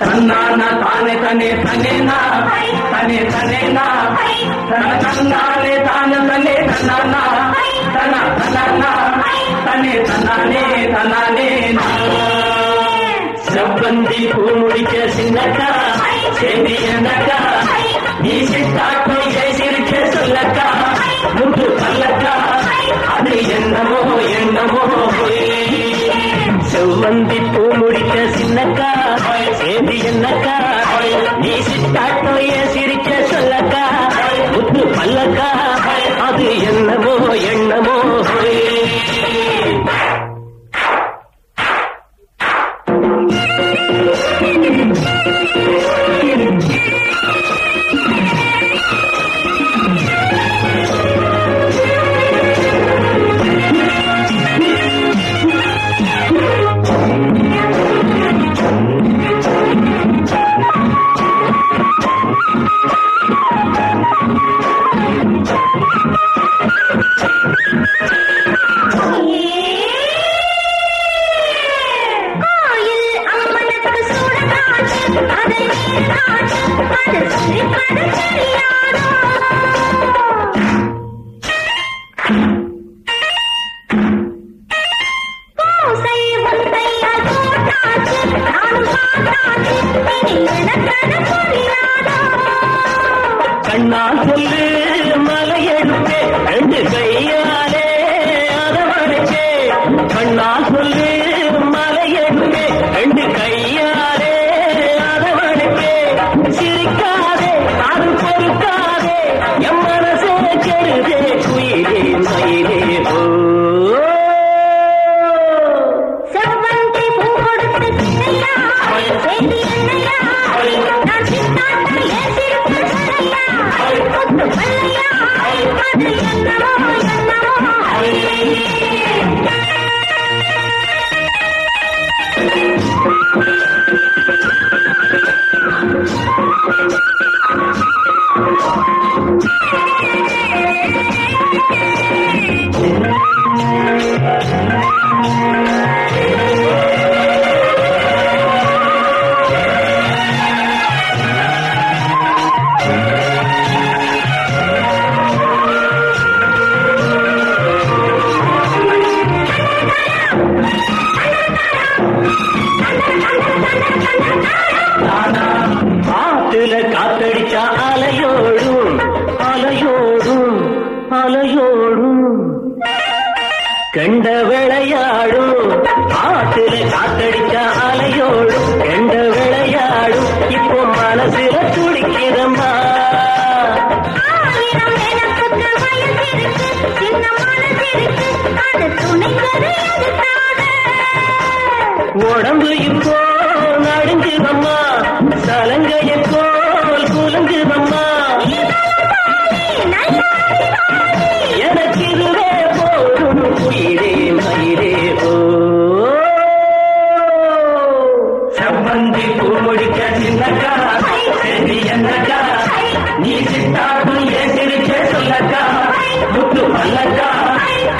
తన్నాన తానే తనే తనేనా తనే తనేనా తన తన్నానే తాన తనే తన్నానా తన తననా తనే తనానే తనానే సబ్బంది పూనుడి చేసిందట చేయందట నీ సిట్టాకు చేసి కేసులక్క ముందు పల్లక్క. கண்ணா சொல்லு அலையோடும் கண்ட விளையாடும் ஆத்துல காத்தடிச்சா அலையோடும் கண்ட விளையாடும் இப்போ மனசுல எதுக்காக? உடம்பு இப்போ நடுங்குதம்மா. சலங்கைய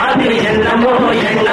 అది ఎన్నమో ఎన్న